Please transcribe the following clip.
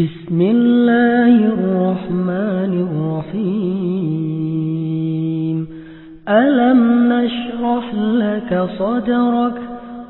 بسم الله الرحمن الرحيم. ألم نشرح لك صدرك